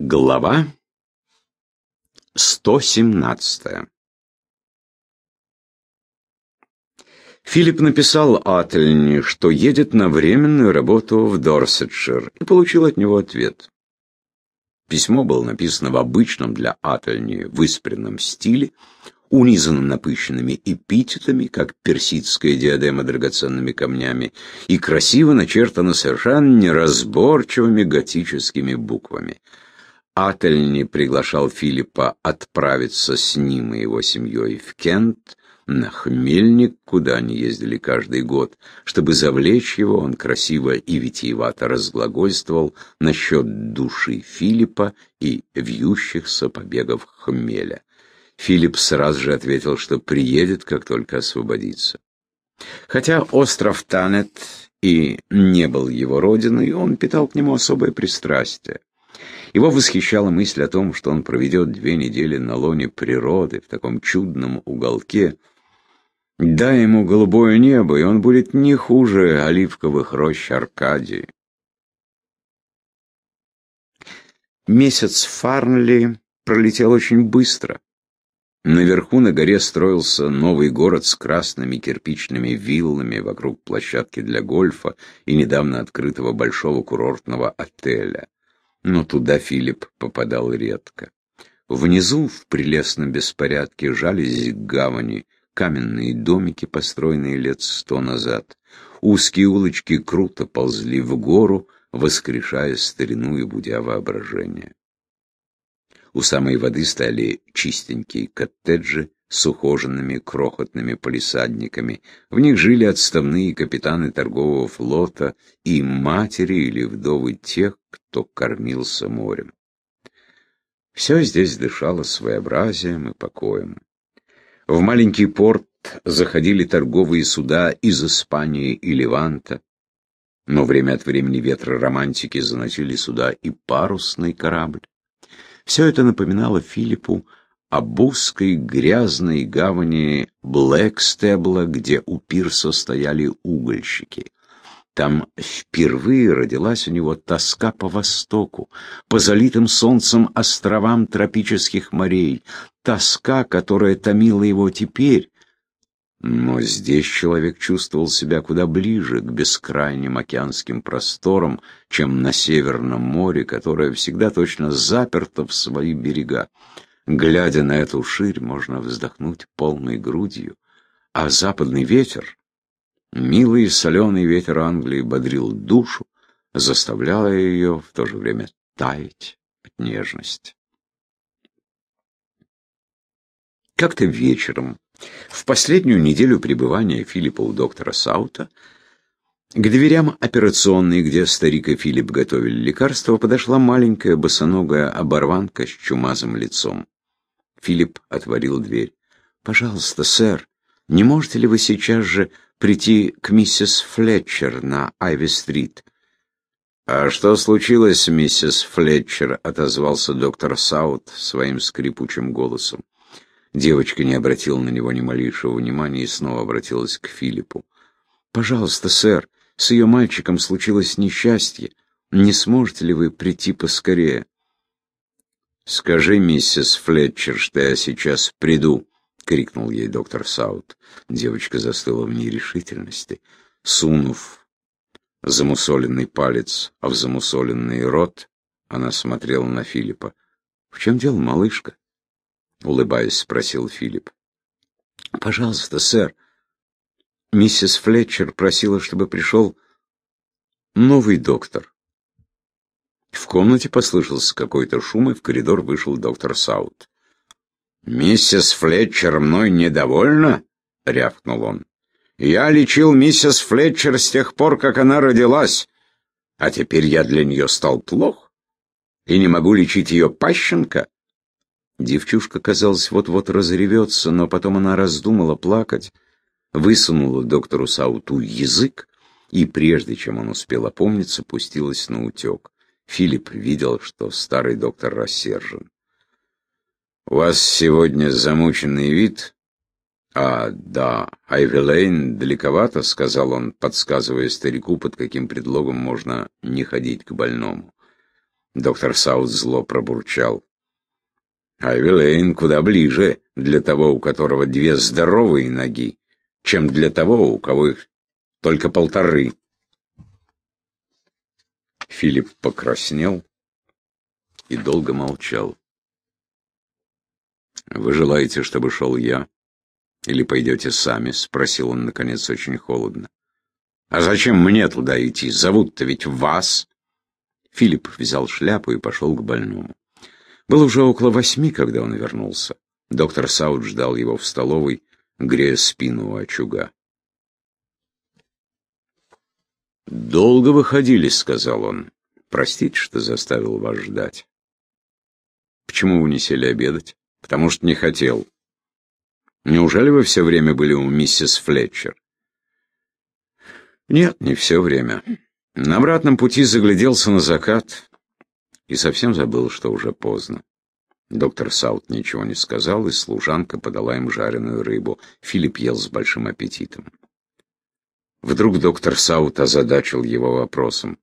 Глава 117 Филипп написал Ательни, что едет на временную работу в Дорсетшир, и получил от него ответ. Письмо было написано в обычном для Ательни выспренном стиле, унизано напыщенными эпитетами, как персидская диадема драгоценными камнями, и красиво начертано совершенно неразборчивыми готическими буквами. Ательни приглашал Филиппа отправиться с ним и его семьей в Кент, на хмельник, куда они ездили каждый год. Чтобы завлечь его, он красиво и витиевато разглагольствовал насчет души Филиппа и вьющихся побегов хмеля. Филипп сразу же ответил, что приедет, как только освободится. Хотя остров Танет и не был его родиной, он питал к нему особое пристрастие. Его восхищала мысль о том, что он проведет две недели на лоне природы, в таком чудном уголке. Дай ему голубое небо, и он будет не хуже оливковых рощ Аркадии. Месяц Фарнли пролетел очень быстро. Наверху на горе строился новый город с красными кирпичными виллами вокруг площадки для гольфа и недавно открытого большого курортного отеля но туда Филипп попадал редко. Внизу, в прелестном беспорядке, жались гавани каменные домики, построенные лет сто назад. Узкие улочки круто ползли в гору, воскрешая старину и будя воображение. У самой воды стали чистенькие коттеджи, с ухоженными крохотными полисадниками. В них жили отставные капитаны торгового флота и матери или вдовы тех, кто кормился морем. Все здесь дышало своеобразием и покоем. В маленький порт заходили торговые суда из Испании и Леванта, но время от времени ветры романтики заносили сюда и парусный корабль. Все это напоминало Филиппу об узкой грязной гавани Блэкстебла, где у пирса стояли угольщики. Там впервые родилась у него тоска по востоку, по залитым солнцем островам тропических морей, тоска, которая томила его теперь. Но здесь человек чувствовал себя куда ближе к бескрайним океанским просторам, чем на Северном море, которое всегда точно заперто в свои берега. Глядя на эту ширь, можно вздохнуть полной грудью, а западный ветер, милый и соленый ветер Англии, бодрил душу, заставляя ее в то же время таять от нежности. Как-то вечером, в последнюю неделю пребывания Филиппа у доктора Саута, к дверям операционной, где старик и Филипп готовили лекарства, подошла маленькая босоногая оборванка с чумазым лицом. Филипп отворил дверь. «Пожалуйста, сэр, не можете ли вы сейчас же прийти к миссис Флетчер на Айви-стрит?» «А что случилось, миссис Флетчер?» — отозвался доктор Саут своим скрипучим голосом. Девочка не обратила на него ни малейшего внимания и снова обратилась к Филиппу. «Пожалуйста, сэр, с ее мальчиком случилось несчастье. Не сможете ли вы прийти поскорее?» «Скажи, миссис Флетчер, что я сейчас приду», — крикнул ей доктор Саут. Девочка застыла в нерешительности. Сунув замусоленный палец в замусоленный рот, она смотрела на Филиппа. «В чем дело, малышка?» — улыбаясь, спросил Филипп. «Пожалуйста, сэр. Миссис Флетчер просила, чтобы пришел новый доктор». В комнате послышался какой-то шум, и в коридор вышел доктор Саут. «Миссис Флетчер мной недовольна?» — рявкнул он. «Я лечил миссис Флетчер с тех пор, как она родилась, а теперь я для нее стал плох и не могу лечить ее пащенка». Девчушка, казалось, вот-вот разревется, но потом она раздумала плакать, высунула доктору Сауту язык, и прежде чем он успел опомниться, пустилась на утек. Филипп видел, что старый доктор рассержен. «У вас сегодня замученный вид?» «А, да, Айвелейн далековато», — сказал он, подсказывая старику, под каким предлогом можно не ходить к больному. Доктор Саут зло пробурчал. Айвилейн куда ближе для того, у которого две здоровые ноги, чем для того, у кого их только полторы. Филипп покраснел и долго молчал. «Вы желаете, чтобы шел я? Или пойдете сами?» — спросил он, наконец, очень холодно. «А зачем мне туда идти? Зовут-то ведь вас!» Филипп взял шляпу и пошел к больному. Было уже около восьми, когда он вернулся. Доктор Саут ждал его в столовой, грея спину у очага. «Долго выходили», — сказал он. «Простите, что заставил вас ждать». «Почему вы не сели обедать?» «Потому что не хотел». «Неужели вы все время были у миссис Флетчер?» «Нет, не все время. На обратном пути загляделся на закат и совсем забыл, что уже поздно. Доктор Саут ничего не сказал, и служанка подала им жареную рыбу. Филипп ел с большим аппетитом. Вдруг доктор Саут озадачил его вопросом.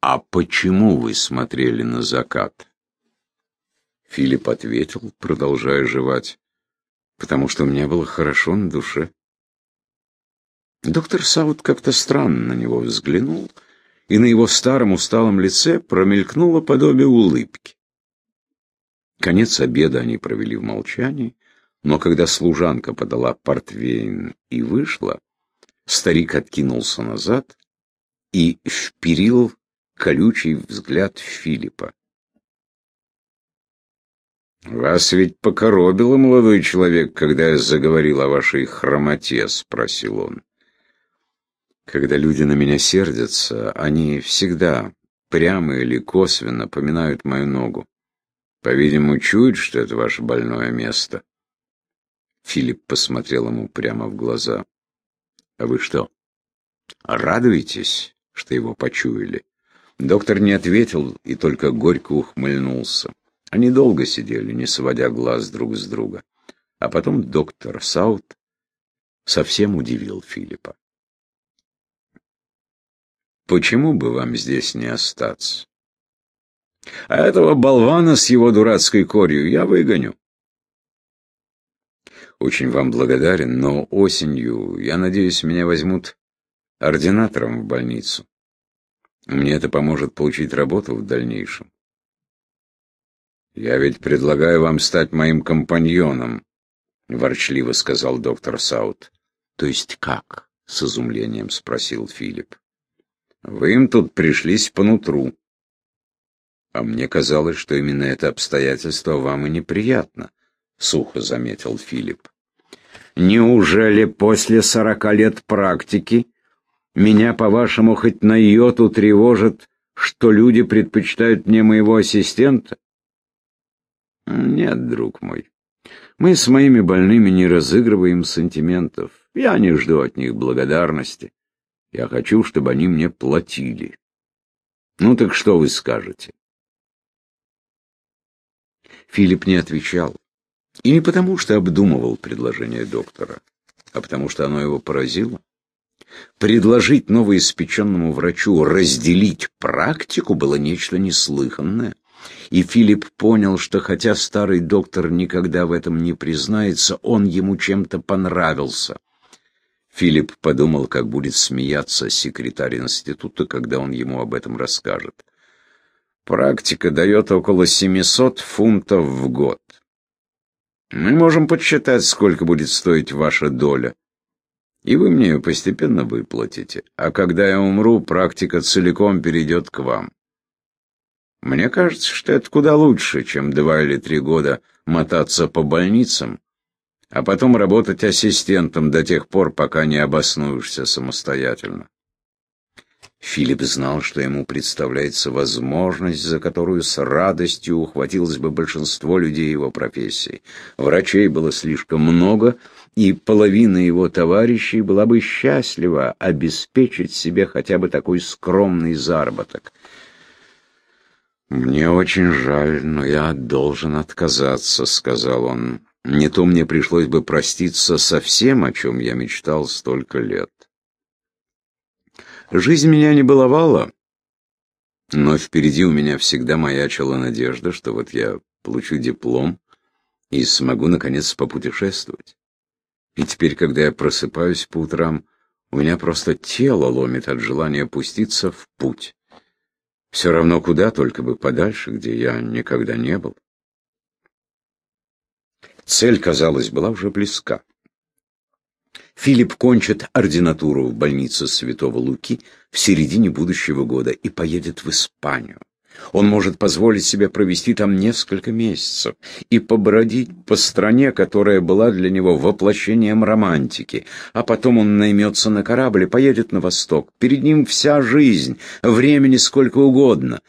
«А почему вы смотрели на закат?» Филипп ответил, продолжая жевать, «Потому что мне было хорошо на душе». Доктор Саут как-то странно на него взглянул, и на его старом усталом лице промелькнуло подобие улыбки. Конец обеда они провели в молчании, но когда служанка подала портвейн и вышла, старик откинулся назад и вперил колючий взгляд Филиппа. «Вас ведь покоробило, молодой человек, когда я заговорил о вашей хромоте?» — спросил он. «Когда люди на меня сердятся, они всегда, прямо или косвенно, поминают мою ногу. По-видимому, чует, что это ваше больное место. Филипп посмотрел ему прямо в глаза. А вы что, радуетесь, что его почуяли? Доктор не ответил и только горько ухмыльнулся. Они долго сидели, не сводя глаз друг с друга. А потом доктор Саут совсем удивил Филиппа. «Почему бы вам здесь не остаться?» А этого болвана с его дурацкой корью я выгоню. Очень вам благодарен, но осенью, я надеюсь, меня возьмут ординатором в больницу. Мне это поможет получить работу в дальнейшем. Я ведь предлагаю вам стать моим компаньоном, ворчливо сказал доктор Саут. То есть как? С изумлением спросил Филипп. Вы им тут пришлись по нутру. «А мне казалось, что именно это обстоятельство вам и неприятно», — сухо заметил Филипп. «Неужели после сорока лет практики меня, по-вашему, хоть на йоту тревожит, что люди предпочитают мне моего ассистента?» «Нет, друг мой, мы с моими больными не разыгрываем сантиментов. Я не жду от них благодарности. Я хочу, чтобы они мне платили. Ну так что вы скажете?» Филипп не отвечал. И не потому, что обдумывал предложение доктора, а потому что оно его поразило. Предложить новоиспеченному врачу разделить практику было нечто неслыханное. И Филипп понял, что хотя старый доктор никогда в этом не признается, он ему чем-то понравился. Филипп подумал, как будет смеяться секретарь института, когда он ему об этом расскажет. Практика дает около 700 фунтов в год. Мы можем подсчитать, сколько будет стоить ваша доля. И вы мне ее постепенно выплатите. А когда я умру, практика целиком перейдет к вам. Мне кажется, что это куда лучше, чем два или три года мотаться по больницам, а потом работать ассистентом до тех пор, пока не обоснуешься самостоятельно. Филипп знал, что ему представляется возможность, за которую с радостью ухватилось бы большинство людей его профессии. Врачей было слишком много, и половина его товарищей была бы счастлива обеспечить себе хотя бы такой скромный заработок. «Мне очень жаль, но я должен отказаться», — сказал он. «Не то мне пришлось бы проститься со всем, о чем я мечтал столько лет». Жизнь меня не баловала. Но впереди у меня всегда маячила надежда, что вот я получу диплом и смогу, наконец, попутешествовать. И теперь, когда я просыпаюсь по утрам, у меня просто тело ломит от желания пуститься в путь. Все равно куда, только бы подальше, где я никогда не был. Цель, казалось, была уже близка. Филипп кончит ординатуру в больнице Святого Луки в середине будущего года и поедет в Испанию. Он может позволить себе провести там несколько месяцев и побродить по стране, которая была для него воплощением романтики. А потом он наймется на корабль и поедет на восток. Перед ним вся жизнь, времени сколько угодно.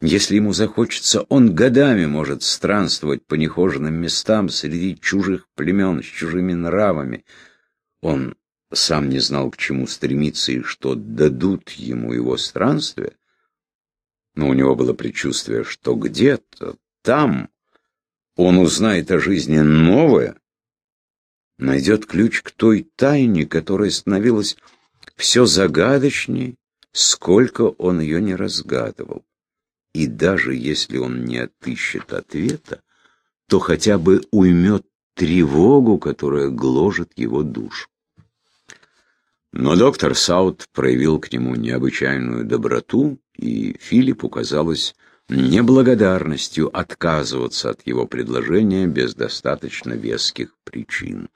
Если ему захочется, он годами может странствовать по нехоженным местам среди чужих племен с чужими нравами. Он сам не знал, к чему стремиться и что дадут ему его странствия, но у него было предчувствие, что где-то там он узнает о жизни новое, найдет ключ к той тайне, которая становилась все загадочнее, сколько он ее не разгадывал. И даже если он не отыщет ответа, то хотя бы уймет тревогу, которая гложет его душу. Но доктор Саут проявил к нему необычайную доброту, и Филиппу казалось неблагодарностью отказываться от его предложения без достаточно веских причин.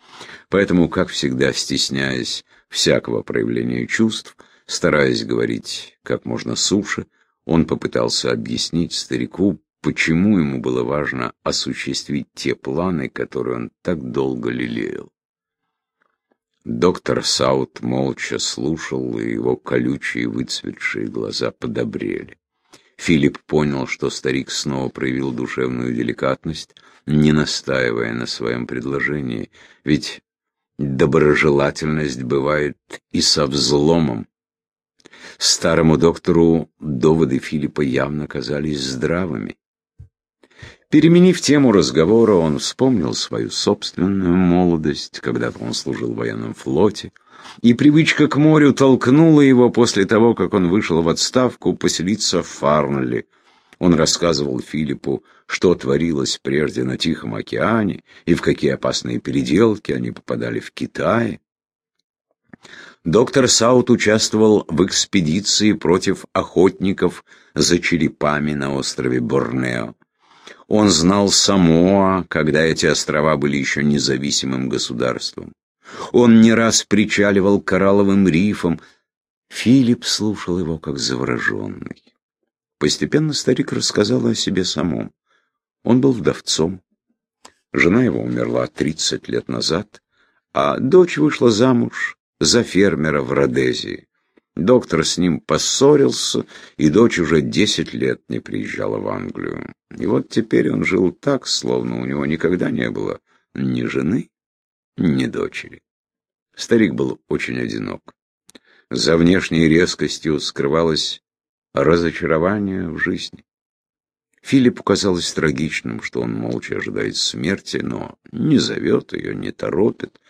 Поэтому, как всегда, стесняясь всякого проявления чувств, стараясь говорить как можно суше, он попытался объяснить старику, почему ему было важно осуществить те планы, которые он так долго лелеял. Доктор Саут молча слушал, и его колючие выцветшие глаза подобрели. Филипп понял, что старик снова проявил душевную деликатность, не настаивая на своем предложении, ведь доброжелательность бывает и со взломом. Старому доктору доводы Филиппа явно казались здравыми. Переменив тему разговора, он вспомнил свою собственную молодость, когда-то он служил в военном флоте, и привычка к морю толкнула его после того, как он вышел в отставку, поселиться в Фарнли. Он рассказывал Филиппу, что творилось прежде на Тихом океане и в какие опасные переделки они попадали в Китае. Доктор Саут участвовал в экспедиции против охотников за черепами на острове Борнео. Он знал Самоа, когда эти острова были еще независимым государством. Он не раз причаливал коралловым рифам. Филипп слушал его как завороженный. Постепенно старик рассказал о себе самом. Он был вдовцом. Жена его умерла 30 лет назад, а дочь вышла замуж за фермера в Родезии. Доктор с ним поссорился, и дочь уже десять лет не приезжала в Англию. И вот теперь он жил так, словно у него никогда не было ни жены, ни дочери. Старик был очень одинок. За внешней резкостью скрывалось разочарование в жизни. Филиппу казалось трагичным, что он молча ожидает смерти, но не зовет ее, не торопит,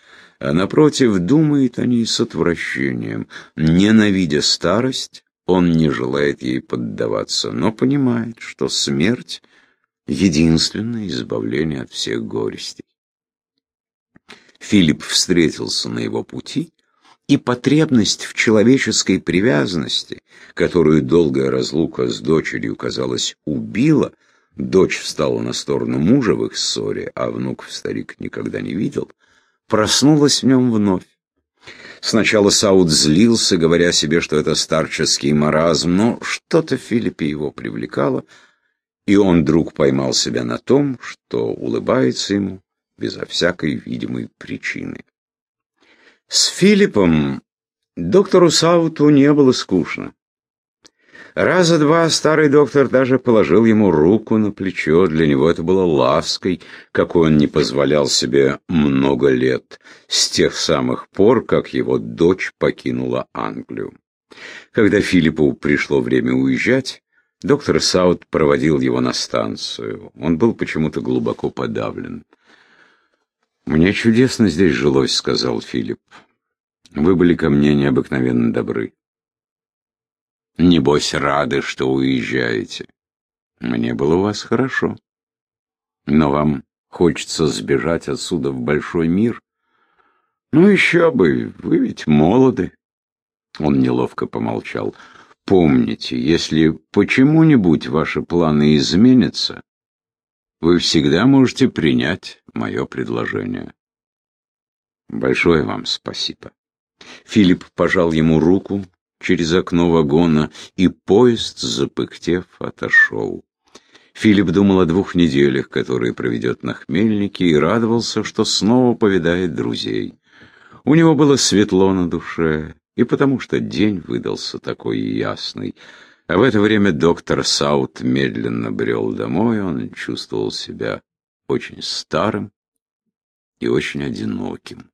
а напротив думает о ней с отвращением. Ненавидя старость, он не желает ей поддаваться, но понимает, что смерть — единственное избавление от всех горестей. Филипп встретился на его пути, и потребность в человеческой привязанности, которую долгая разлука с дочерью, казалось, убила, дочь встала на сторону мужа в их ссоре, а внук старик никогда не видел — проснулась в нем вновь. Сначала Саут злился, говоря себе, что это старческий маразм, но что-то в Филиппе его привлекало, и он вдруг поймал себя на том, что улыбается ему безо всякой видимой причины. С Филиппом доктору Сауту не было скучно. Раза два старый доктор даже положил ему руку на плечо. Для него это было лаской, какой он не позволял себе много лет, с тех самых пор, как его дочь покинула Англию. Когда Филиппу пришло время уезжать, доктор Саут проводил его на станцию. Он был почему-то глубоко подавлен. «Мне чудесно здесь жилось», — сказал Филипп. «Вы были ко мне необыкновенно добры». Небось, рады, что уезжаете. Мне было у вас хорошо. Но вам хочется сбежать отсюда в большой мир? Ну, еще бы, вы ведь молоды. Он неловко помолчал. Помните, если почему-нибудь ваши планы изменятся, вы всегда можете принять мое предложение. Большое вам спасибо. Филипп пожал ему руку через окно вагона, и поезд, запыхтев, отошел. Филипп думал о двух неделях, которые проведет на Хмельнике, и радовался, что снова повидает друзей. У него было светло на душе, и потому что день выдался такой ясный. А в это время доктор Саут медленно брел домой, он чувствовал себя очень старым и очень одиноким.